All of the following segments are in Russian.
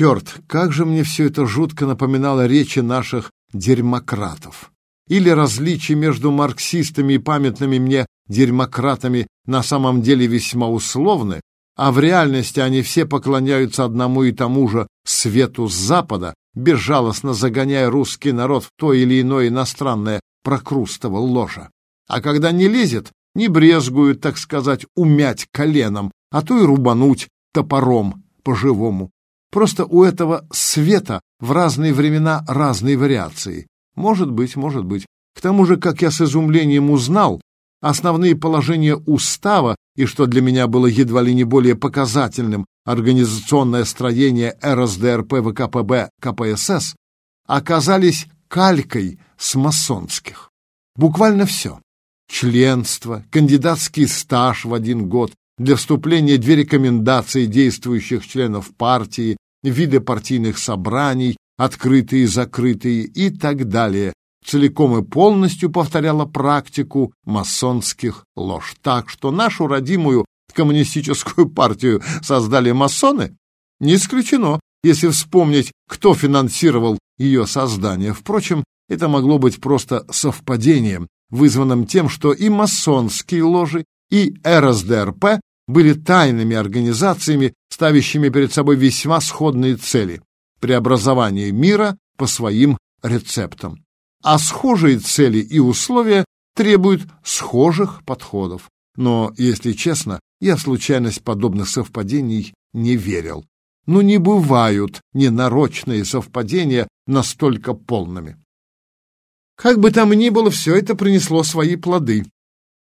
Черт, как же мне все это жутко напоминало речи наших дерьмократов. Или различия между марксистами и памятными мне дерьмократами на самом деле весьма условны, а в реальности они все поклоняются одному и тому же свету Запада, безжалостно загоняя русский народ в то или иное иностранное прокрустово ложа. А когда не лезет, не брезгуют, так сказать, умять коленом, а то и рубануть топором по-живому. Просто у этого света в разные времена разные вариации. Может быть, может быть. К тому же, как я с изумлением узнал, основные положения устава и, что для меня было едва ли не более показательным, организационное строение РСДРП ВКПБ КПСС оказались калькой с масонских. Буквально все. Членство, кандидатский стаж в один год, для вступления две рекомендации действующих членов партии, виды партийных собраний, открытые и закрытые и так далее, целиком и полностью повторяла практику масонских лож. Так что нашу родимую коммунистическую партию создали масоны? Не исключено, если вспомнить, кто финансировал ее создание. Впрочем, это могло быть просто совпадением, вызванным тем, что и масонские ложи, и РСДРП были тайными организациями, ставящими перед собой весьма сходные цели – преобразование мира по своим рецептам. А схожие цели и условия требуют схожих подходов. Но, если честно, я в случайность подобных совпадений не верил. Но не бывают ненарочные совпадения настолько полными. Как бы там ни было, все это принесло свои плоды.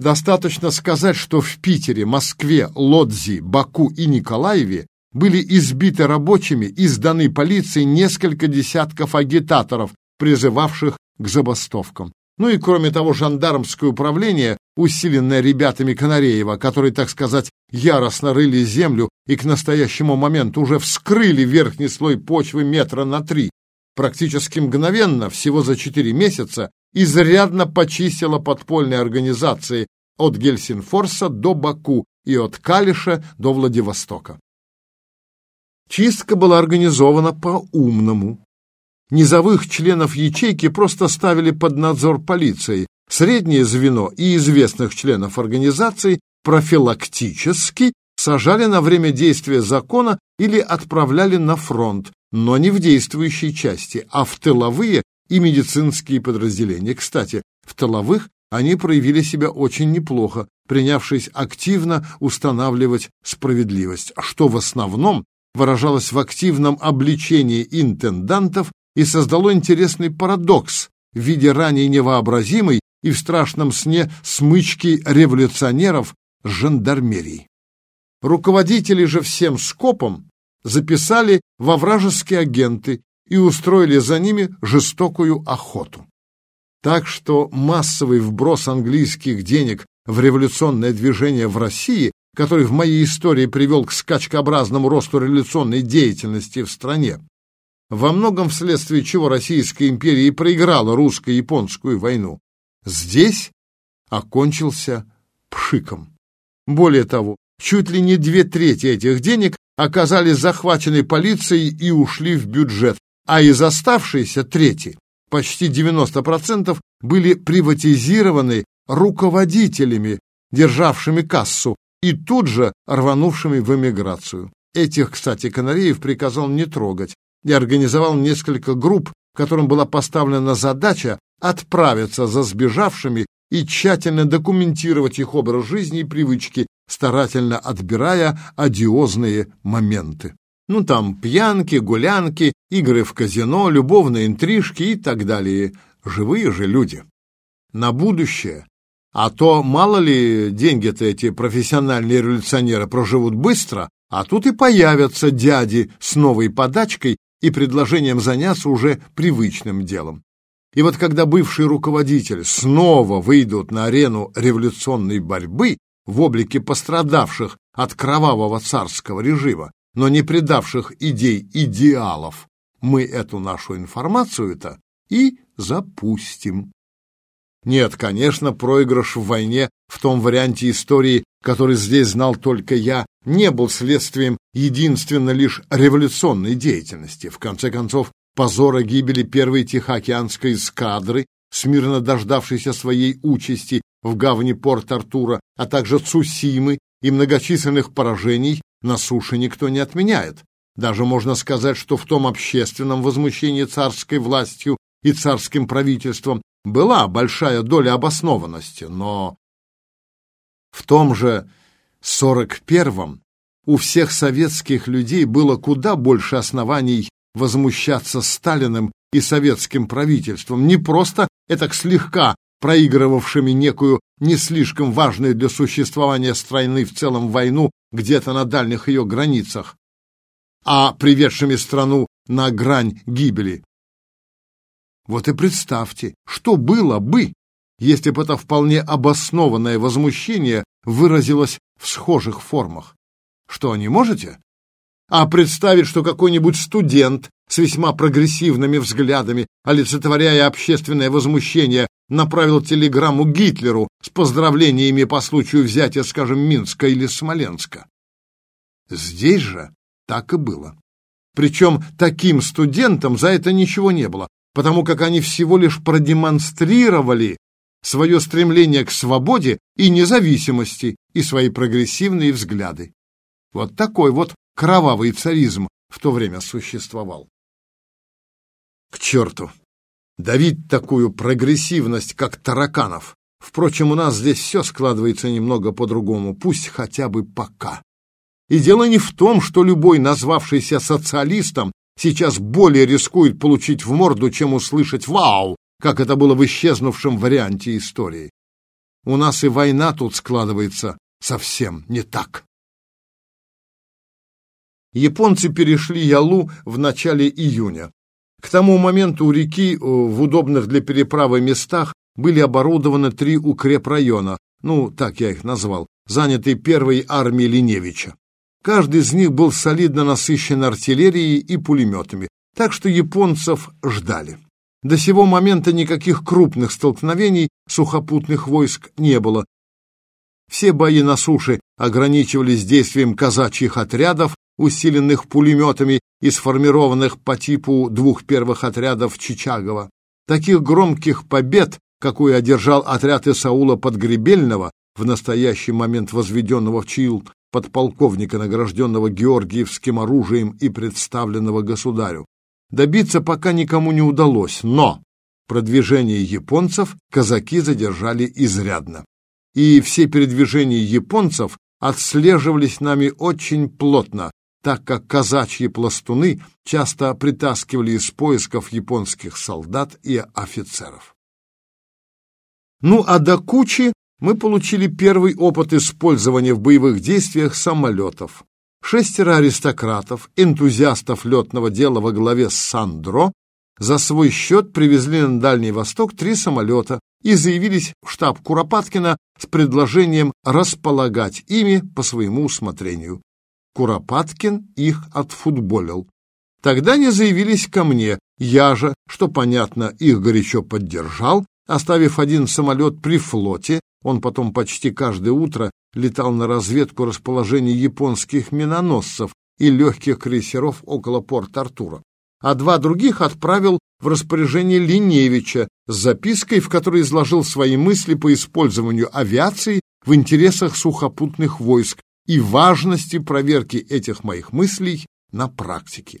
Достаточно сказать, что в Питере, Москве, Лодзи, Баку и Николаеве были избиты рабочими и сданы полиции несколько десятков агитаторов, призывавших к забастовкам. Ну и кроме того, жандармское управление, усиленное ребятами Канареева, которые, так сказать, яростно рыли землю и к настоящему моменту уже вскрыли верхний слой почвы метра на три, практически мгновенно, всего за четыре месяца, изрядно почистила подпольные организации от Гельсинфорса до Баку и от Калиша до Владивостока. Чистка была организована по-умному. Низовых членов ячейки просто ставили под надзор полиции, среднее звено и известных членов организации профилактически сажали на время действия закона или отправляли на фронт, но не в действующей части, а в тыловые и медицинские подразделения. Кстати, в тыловых они проявили себя очень неплохо, принявшись активно устанавливать справедливость, что в основном выражалось в активном обличении интендантов и создало интересный парадокс в виде ранее невообразимой и в страшном сне смычки революционеров с жандармерией. Руководители же всем скопом записали во вражеские агенты и устроили за ними жестокую охоту. Так что массовый вброс английских денег в революционное движение в России, который в моей истории привел к скачкообразному росту революционной деятельности в стране, во многом вследствие чего Российская империя проиграла русско-японскую войну, здесь окончился пшиком. Более того, чуть ли не две трети этих денег оказались захвачены полицией и ушли в бюджет, а из оставшейся трети, почти 90%, были приватизированы руководителями, державшими кассу, и тут же рванувшими в эмиграцию. Этих, кстати, Канареев приказал не трогать и организовал несколько групп, которым была поставлена задача отправиться за сбежавшими и тщательно документировать их образ жизни и привычки, старательно отбирая одиозные моменты. Ну, там пьянки, гулянки, игры в казино, любовные интрижки и так далее. Живые же люди. На будущее. А то мало ли деньги-то эти профессиональные революционеры проживут быстро, а тут и появятся дяди с новой подачкой и предложением заняться уже привычным делом. И вот когда бывшие руководители снова выйдут на арену революционной борьбы в облике пострадавших от кровавого царского режима, но не предавших идей идеалов, мы эту нашу информацию-то и запустим. Нет, конечно, проигрыш в войне в том варианте истории, который здесь знал только я, не был следствием единственно лишь революционной деятельности. В конце концов, позора гибели первой Тихоокеанской эскадры, смирно дождавшейся своей участи в гавани Порт-Артура, а также Цусимы и многочисленных поражений на суше никто не отменяет. Даже можно сказать, что в том общественном возмущении царской властью и царским правительством была большая доля обоснованности, но в том же 41-м у всех советских людей было куда больше оснований возмущаться Сталиным и советским правительством, не просто это слегка проигрывавшими некую не слишком важную для существования страны в целом войну где-то на дальних ее границах, а приведшими страну на грань гибели. Вот и представьте, что было бы, если бы это вполне обоснованное возмущение выразилось в схожих формах. Что, не можете? А представить, что какой-нибудь студент с весьма прогрессивными взглядами, олицетворяя общественное возмущение, направил телеграмму Гитлеру с поздравлениями по случаю взятия, скажем, Минска или Смоленска. Здесь же так и было. Причем таким студентам за это ничего не было, потому как они всего лишь продемонстрировали свое стремление к свободе и независимости и свои прогрессивные взгляды. Вот такой вот кровавый царизм в то время существовал. К черту! Давить такую прогрессивность, как тараканов. Впрочем, у нас здесь все складывается немного по-другому, пусть хотя бы пока. И дело не в том, что любой, назвавшийся социалистом, сейчас более рискует получить в морду, чем услышать «Вау!», как это было в исчезнувшем варианте истории. У нас и война тут складывается совсем не так. Японцы перешли Ялу в начале июня. К тому моменту у реки в удобных для переправы местах были оборудованы три укрепрайона, ну, так я их назвал, занятые первой армией Линевича. Каждый из них был солидно насыщен артиллерией и пулеметами, так что японцев ждали. До сего момента никаких крупных столкновений сухопутных войск не было. Все бои на суше ограничивались действием казачьих отрядов, усиленных пулеметами и сформированных по типу двух первых отрядов Чичагова. Таких громких побед, какую одержал отряд Исаула Подгребельного, в настоящий момент возведенного в Чил подполковника, награжденного Георгиевским оружием и представленного государю. Добиться пока никому не удалось, но продвижение японцев казаки задержали изрядно. И все передвижения японцев отслеживались нами очень плотно, так как казачьи пластуны часто притаскивали из поисков японских солдат и офицеров. Ну а до кучи мы получили первый опыт использования в боевых действиях самолетов. Шестеро аристократов, энтузиастов летного дела во главе с Сандро, за свой счет привезли на Дальний Восток три самолета и заявились в штаб Куропаткина с предложением располагать ими по своему усмотрению. Куропаткин их отфутболил. Тогда они заявились ко мне, я же, что понятно, их горячо поддержал, оставив один самолет при флоте, он потом почти каждое утро летал на разведку расположения японских миноносцев и легких крейсеров около порта Артура, а два других отправил в распоряжение Линевича с запиской, в которой изложил свои мысли по использованию авиации в интересах сухопутных войск и важности проверки этих моих мыслей на практике.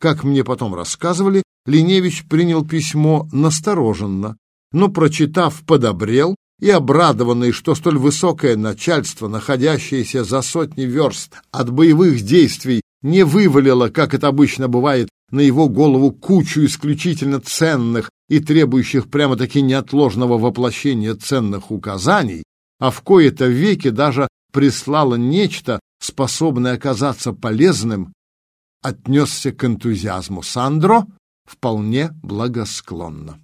Как мне потом рассказывали, Линевич принял письмо настороженно, но, прочитав, подобрел и, обрадованный, что столь высокое начальство, находящееся за сотни верст от боевых действий, не вывалило, как это обычно бывает, на его голову кучу исключительно ценных и требующих прямо-таки неотложного воплощения ценных указаний, а в кои-то веки даже прислало нечто, способное оказаться полезным, отнесся к энтузиазму Сандро вполне благосклонно.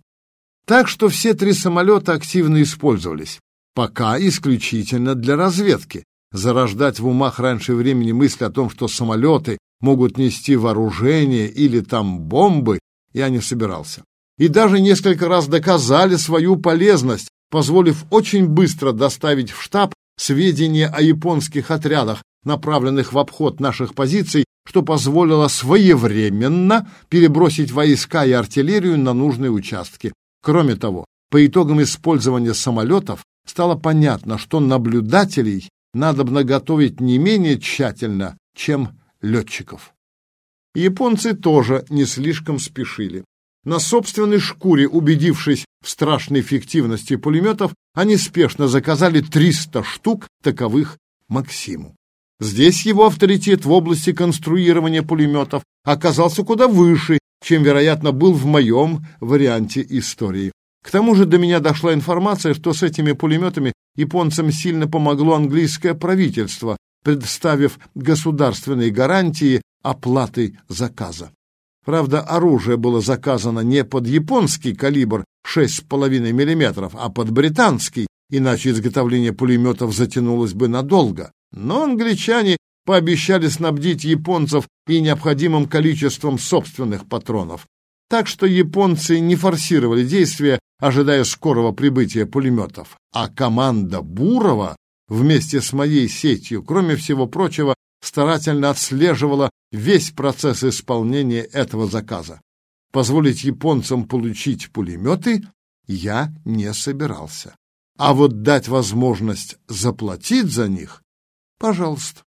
Так что все три самолета активно использовались, пока исключительно для разведки. Зарождать в умах раньше времени мысль о том, что самолеты могут нести вооружение или там бомбы, я не собирался. и даже несколько раз доказали свою полезность, позволив очень быстро доставить в штаб сведения о японских отрядах, направленных в обход наших позиций, что позволило своевременно перебросить войска и артиллерию на нужные участки. Кроме того, по итогам использования самолетов стало понятно, что наблюдателей надо готовить не менее тщательно, чем летчиков. Японцы тоже не слишком спешили. На собственной шкуре, убедившись в страшной эффективности пулеметов, они спешно заказали 300 штук таковых Максиму. Здесь его авторитет в области конструирования пулеметов оказался куда выше, чем, вероятно, был в моем варианте истории. К тому же до меня дошла информация, что с этими пулеметами японцам сильно помогло английское правительство, предоставив государственные гарантии оплаты заказа. Правда, оружие было заказано не под японский калибр 6,5 мм, а под британский, иначе изготовление пулеметов затянулось бы надолго. Но англичане пообещали снабдить японцев и необходимым количеством собственных патронов. Так что японцы не форсировали действия, ожидая скорого прибытия пулеметов. А команда Бурова вместе с моей сетью, кроме всего прочего, старательно отслеживала весь процесс исполнения этого заказа. Позволить японцам получить пулеметы я не собирался. А вот дать возможность заплатить за них — пожалуйста.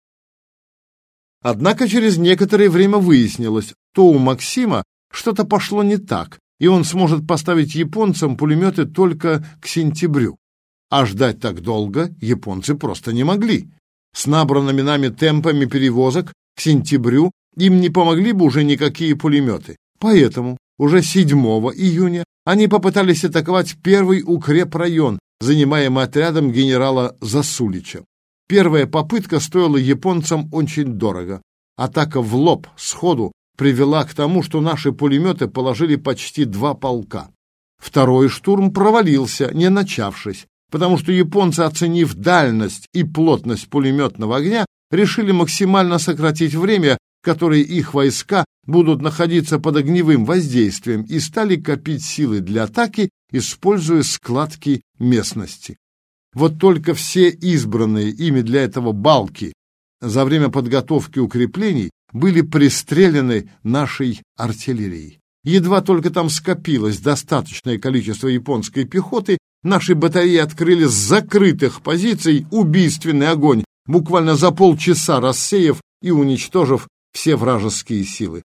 Однако через некоторое время выяснилось, что у Максима что-то пошло не так, и он сможет поставить японцам пулеметы только к сентябрю. А ждать так долго японцы просто не могли. С набранными нами темпами перевозок к сентябрю им не помогли бы уже никакие пулеметы. Поэтому уже 7 июня они попытались атаковать первый укрепрайон, занимаемый отрядом генерала Засулича. Первая попытка стоила японцам очень дорого. Атака в лоб, сходу, привела к тому, что наши пулеметы положили почти два полка. Второй штурм провалился, не начавшись, потому что японцы, оценив дальность и плотность пулеметного огня, решили максимально сократить время, которое их войска будут находиться под огневым воздействием, и стали копить силы для атаки, используя складки местности. Вот только все избранные ими для этого балки за время подготовки укреплений были пристрелены нашей артиллерией. Едва только там скопилось достаточное количество японской пехоты, наши батареи открыли с закрытых позиций убийственный огонь, буквально за полчаса рассеяв и уничтожив все вражеские силы.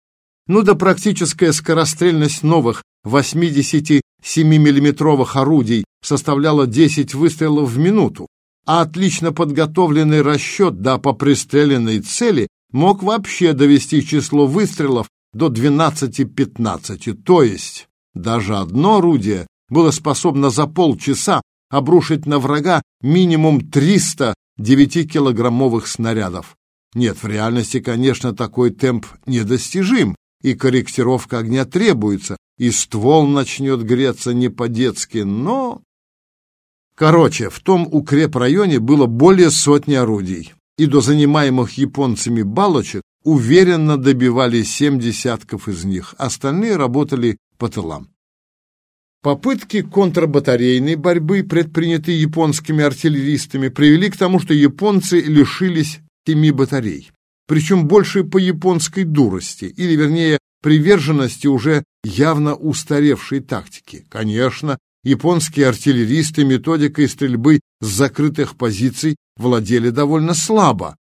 Ну да практическая скорострельность новых 87 миллиметровых орудий составляла 10 выстрелов в минуту, а отлично подготовленный расчет да по пристреленной цели мог вообще довести число выстрелов до 12-15, то есть даже одно орудие было способно за полчаса обрушить на врага минимум 300 9-килограммовых снарядов. Нет, в реальности, конечно, такой темп недостижим, и корректировка огня требуется, и ствол начнет греться не по-детски, но... Короче, в том укрепрайоне было более сотни орудий, и до занимаемых японцами балочек уверенно добивали семь десятков из них, остальные работали по тылам. Попытки контрбатарейной борьбы, предпринятые японскими артиллеристами, привели к тому, что японцы лишились семи батарей. Причем больше по японской дурости, или, вернее, приверженности уже явно устаревшей тактики. Конечно, японские артиллеристы методикой стрельбы с закрытых позиций владели довольно слабо,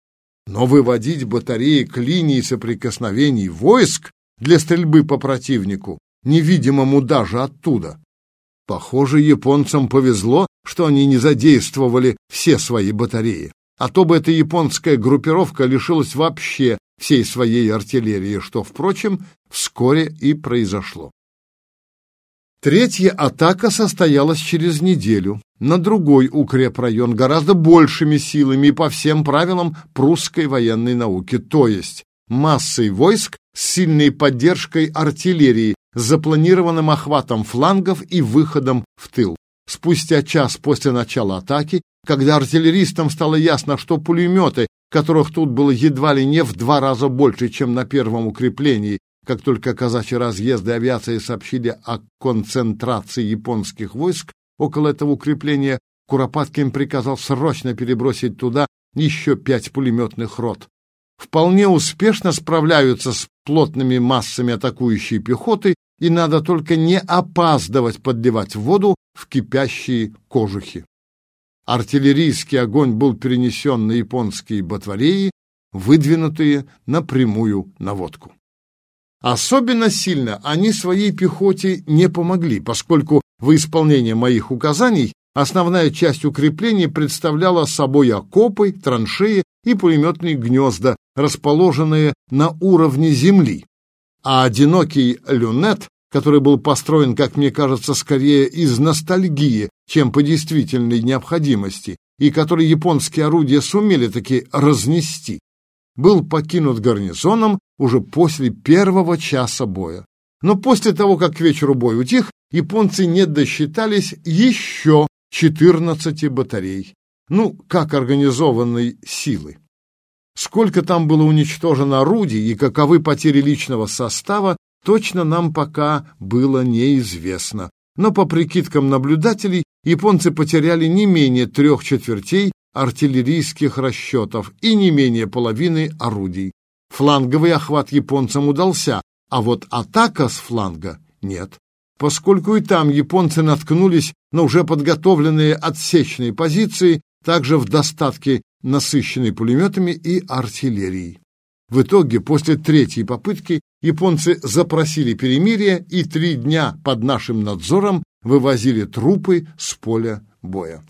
но выводить батареи к линии соприкосновений войск для стрельбы по противнику, невидимому даже оттуда. Похоже, японцам повезло, что они не задействовали все свои батареи. А то бы эта японская группировка лишилась вообще всей своей артиллерии, что, впрочем, вскоре и произошло. Третья атака состоялась через неделю на другой укрепрайон гораздо большими силами и по всем правилам прусской военной науки, то есть массой войск с сильной поддержкой артиллерии, запланированным охватом флангов и выходом в тыл. Спустя час после начала атаки, когда артиллеристам стало ясно, что пулеметы, которых тут было едва ли не в два раза больше, чем на первом укреплении, как только казачьи разъезды авиации сообщили о концентрации японских войск около этого укрепления, Куропаткин приказал срочно перебросить туда еще пять пулеметных рот. Вполне успешно справляются с плотными массами атакующей пехоты, и надо только не опаздывать подливать воду в кипящие кожухи. Артиллерийский огонь был перенесен на японские батареи, выдвинутые на прямую наводку. Особенно сильно они своей пехоте не помогли, поскольку в исполнение моих указаний основная часть укреплений представляла собой окопы, траншеи и пулеметные гнезда, расположенные на уровне земли. А одинокий люнет, который был построен, как мне кажется, скорее из ностальгии, чем по действительной необходимости, и который японские орудия сумели таки разнести, был покинут гарнизоном уже после первого часа боя. Но после того, как к вечеру бой утих, японцы не досчитались еще 14 батарей. Ну, как организованной силы. Сколько там было уничтожено орудий и каковы потери личного состава, точно нам пока было неизвестно. Но по прикидкам наблюдателей, японцы потеряли не менее трех четвертей артиллерийских расчетов и не менее половины орудий. Фланговый охват японцам удался, а вот атака с фланга нет, поскольку и там японцы наткнулись на уже подготовленные отсечные позиции, также в достатке насыщенной пулеметами и артиллерией. В итоге, после третьей попытки, японцы запросили перемирие и три дня под нашим надзором вывозили трупы с поля боя.